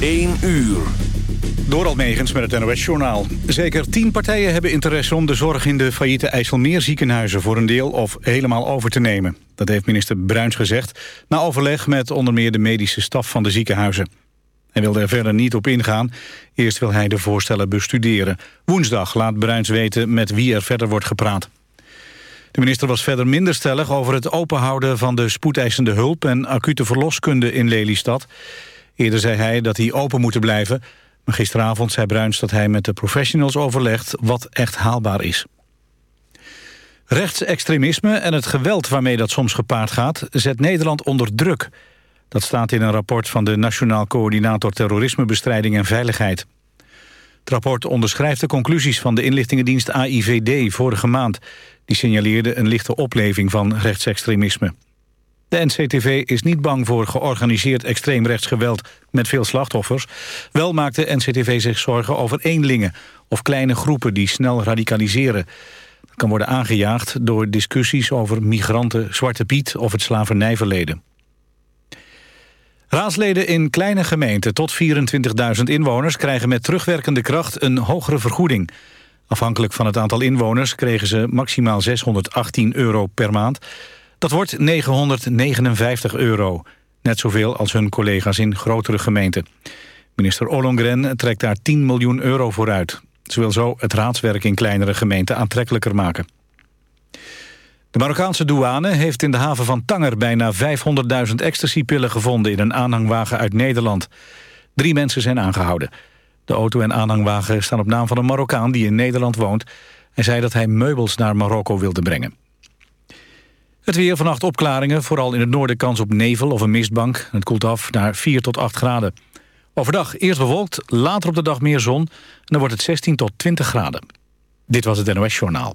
1 uur. Door Almegens met het NOS-journaal. Zeker tien partijen hebben interesse om de zorg in de failliete IJsselmeerziekenhuizen... voor een deel of helemaal over te nemen. Dat heeft minister Bruins gezegd... na overleg met onder meer de medische staf van de ziekenhuizen. Hij wilde er verder niet op ingaan. Eerst wil hij de voorstellen bestuderen. Woensdag laat Bruins weten met wie er verder wordt gepraat. De minister was verder minder stellig over het openhouden van de spoedeisende hulp... en acute verloskunde in Lelystad... Eerder zei hij dat die open moeten blijven. Maar gisteravond zei Bruins dat hij met de professionals overlegt wat echt haalbaar is. Rechtsextremisme en het geweld waarmee dat soms gepaard gaat... zet Nederland onder druk. Dat staat in een rapport van de Nationaal Coördinator Terrorismebestrijding en Veiligheid. Het rapport onderschrijft de conclusies van de inlichtingendienst AIVD vorige maand. Die signaleerde een lichte opleving van rechtsextremisme. De NCTV is niet bang voor georganiseerd extreemrechtsgeweld met veel slachtoffers. Wel maakt de NCTV zich zorgen over eenlingen of kleine groepen die snel radicaliseren. Dat kan worden aangejaagd door discussies over migranten, Zwarte Piet of het slavernijverleden. Raadsleden in kleine gemeenten tot 24.000 inwoners krijgen met terugwerkende kracht een hogere vergoeding. Afhankelijk van het aantal inwoners kregen ze maximaal 618 euro per maand. Dat wordt 959 euro. Net zoveel als hun collega's in grotere gemeenten. Minister Ollongren trekt daar 10 miljoen euro voor uit. Ze wil zo het raadswerk in kleinere gemeenten aantrekkelijker maken. De Marokkaanse douane heeft in de haven van Tanger... bijna 500.000 ecstasypillen gevonden in een aanhangwagen uit Nederland. Drie mensen zijn aangehouden. De auto en aanhangwagen staan op naam van een Marokkaan die in Nederland woont. Hij zei dat hij meubels naar Marokko wilde brengen. Het weer vannacht opklaringen, vooral in het noorden kans op nevel of een mistbank. Het koelt af naar 4 tot 8 graden. Overdag eerst bewolkt, later op de dag meer zon. En dan wordt het 16 tot 20 graden. Dit was het NOS Journaal.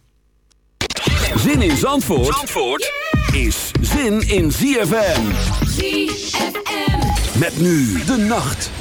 Zin in Zandvoort, Zandvoort is zin in ZFM. ZFM. Met nu de nacht.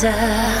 wonder.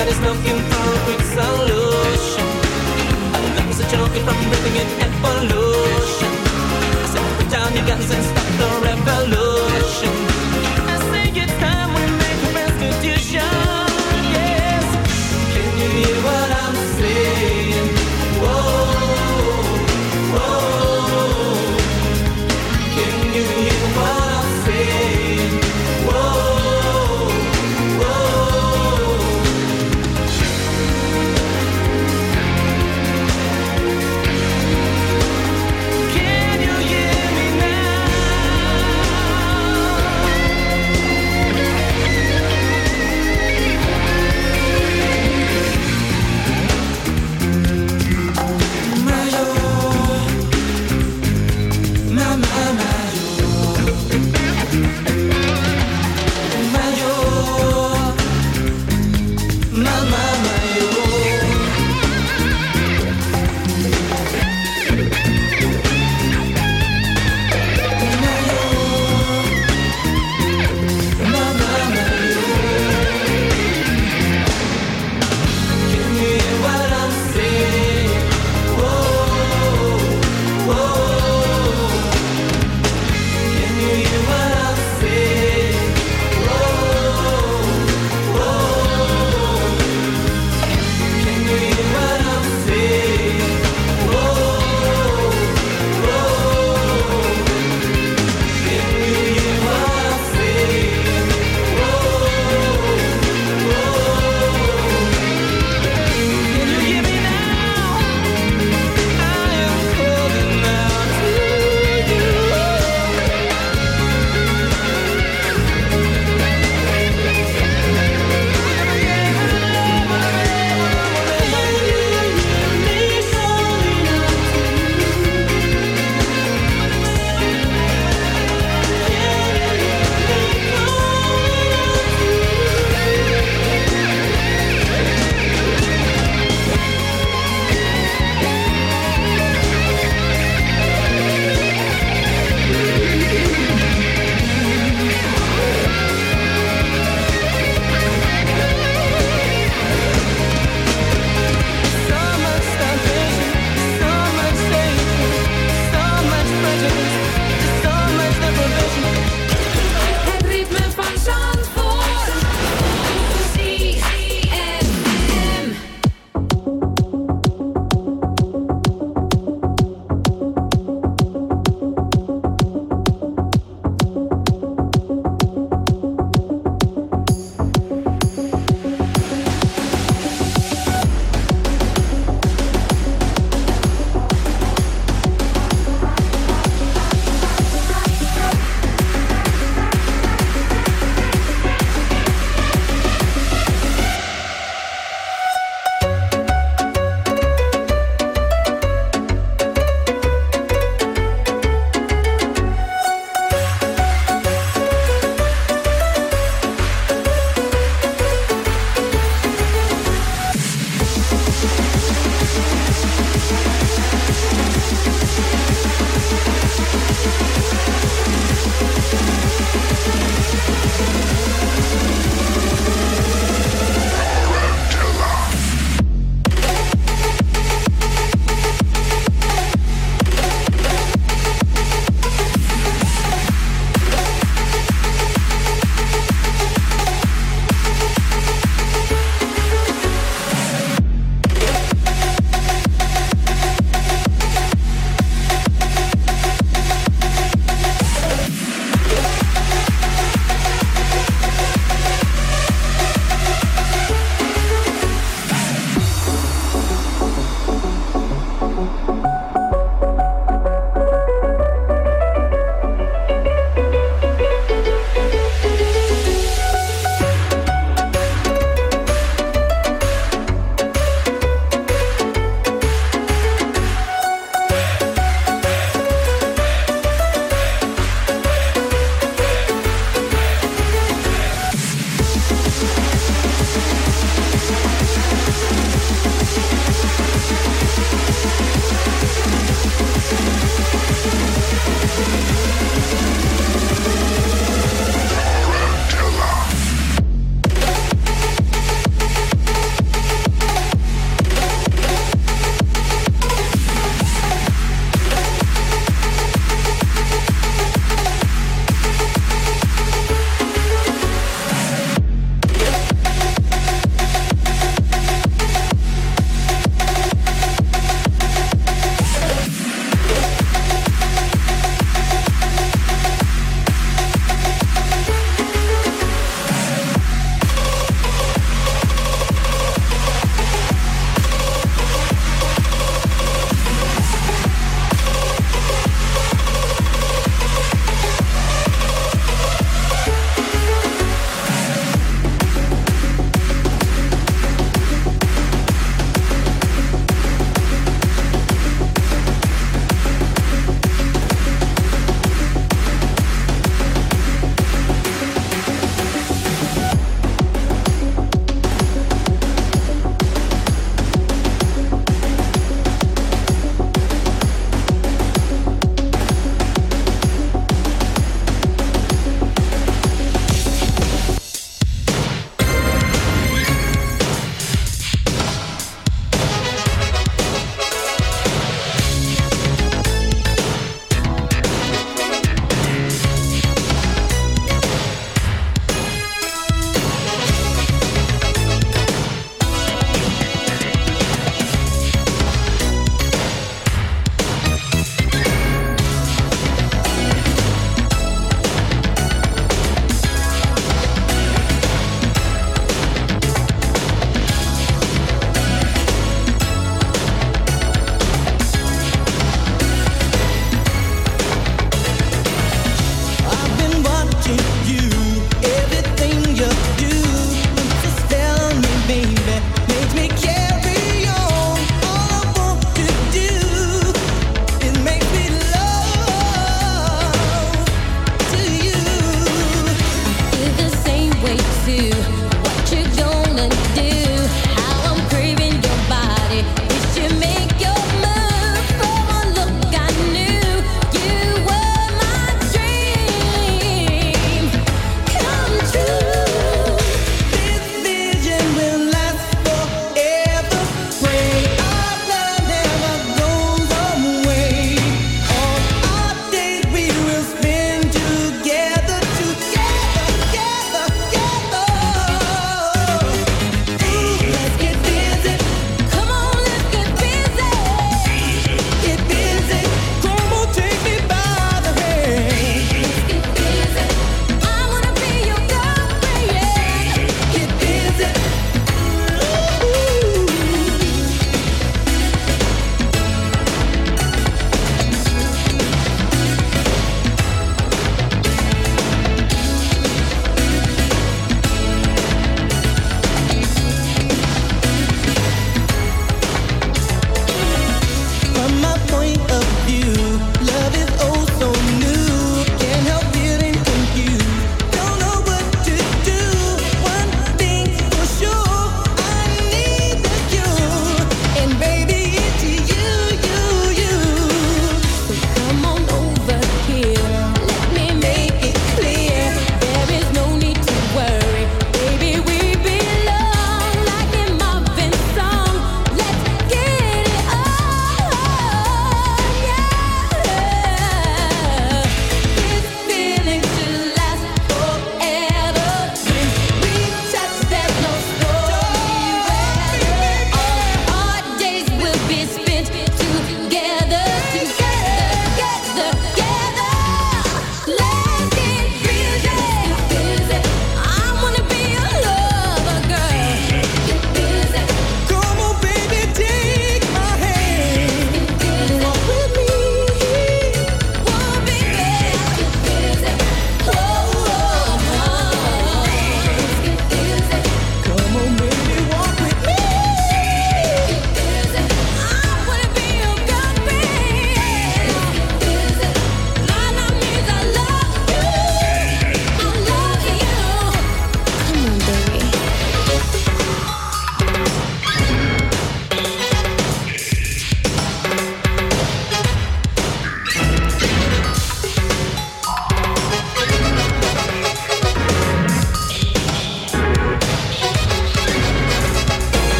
but it's looking for a quick solution. I'm not such a choking from breathing in evolution.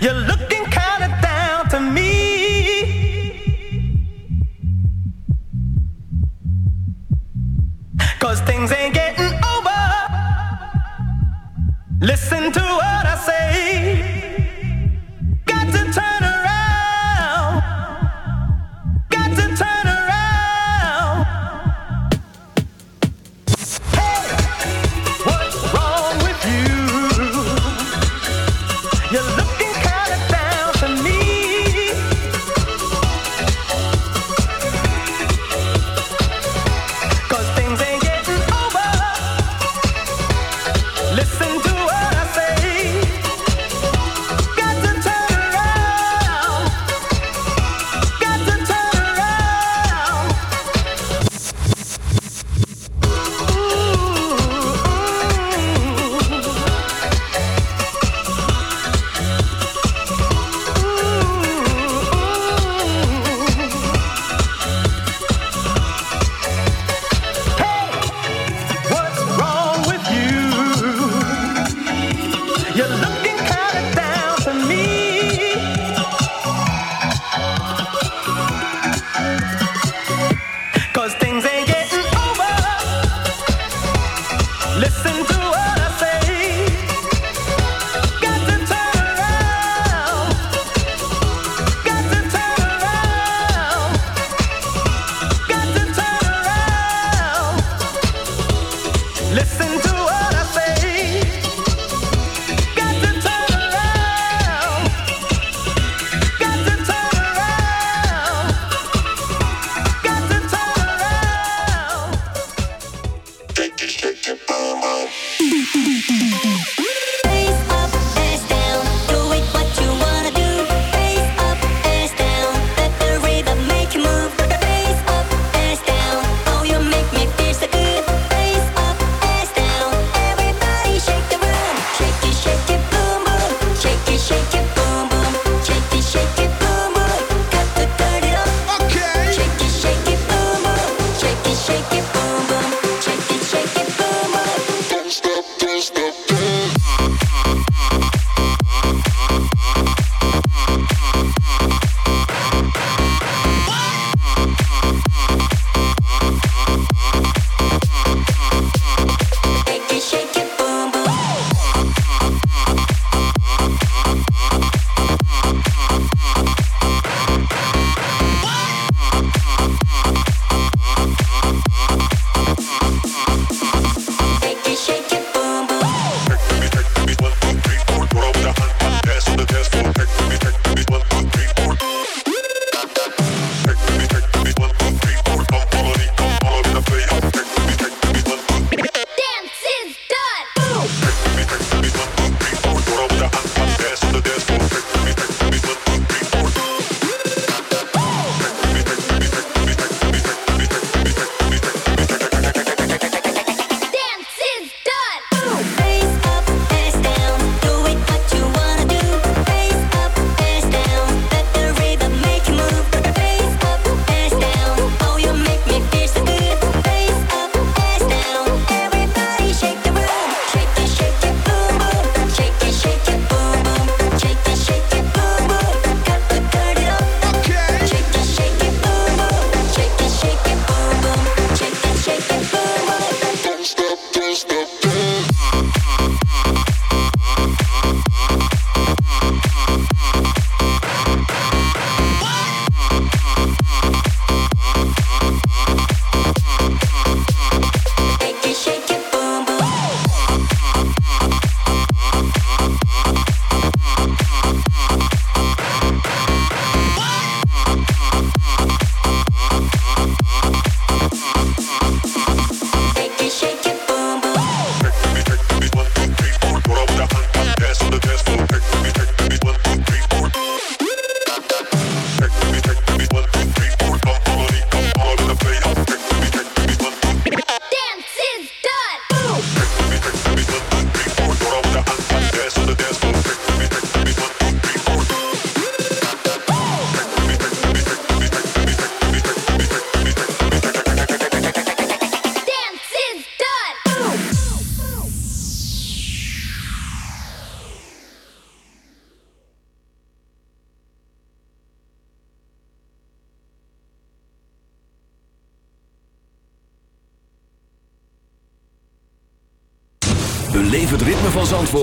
You look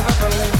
never believe.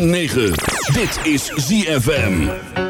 106.9. Dit is ZFM.